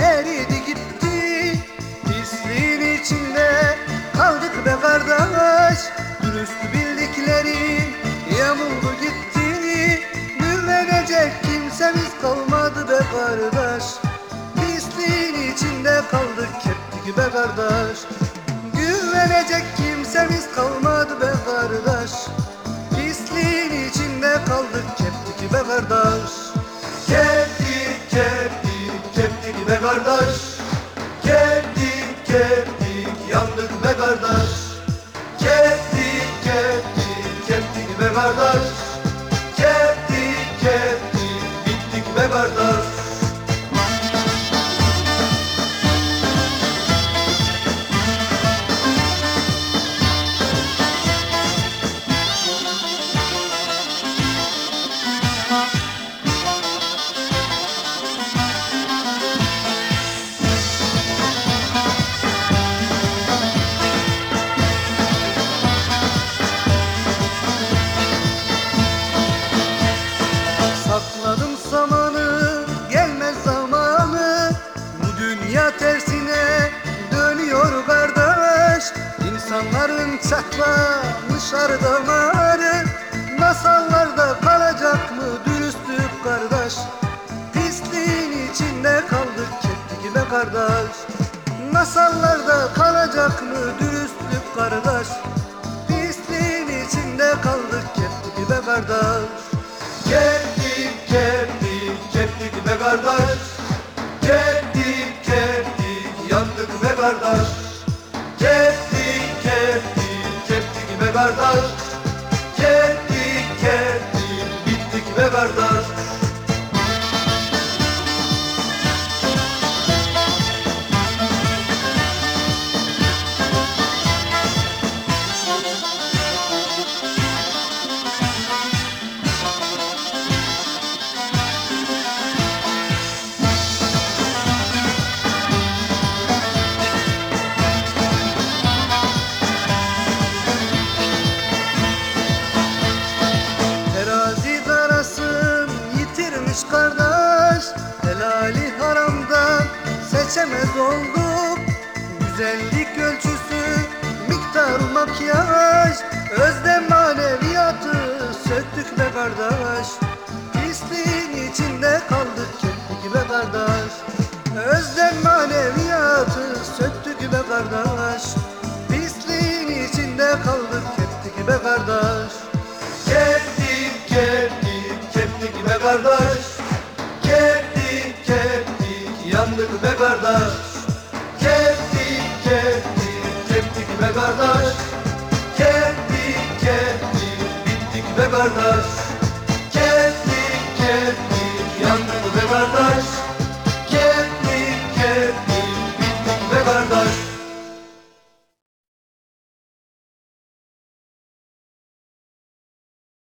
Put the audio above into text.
eridi gitti. Pisliğin içinde kaldık be kardeş. Dürüst bildikleri yamuldu gitti. Güvenecek kimsemiz kalmadı be kardeş. Pisliğin içinde kaldık kettik be kardeş. Güvenecek kimsemiz kalmadı be kardeş. Pisliğin içinde kaldık kettik be kardeş İnsanların çatlamış ar damarı Masallarda kalacak mı dürüstlük kardeş? Pisliğin içinde kaldık kettik be kardeş. Masallarda kalacak mı dürüstlük kardeş seçemez olduk Güzellik ölçüsü miktar makyaj. Özde maneviyatı söktük be kardeş. Pisliğin içinde kaldık kettik be kardeş. Özde maneviyatı söktük be kardeş kardeş. Kettik kettik kettik be kardeş. Kettik kettik bittik be kardeş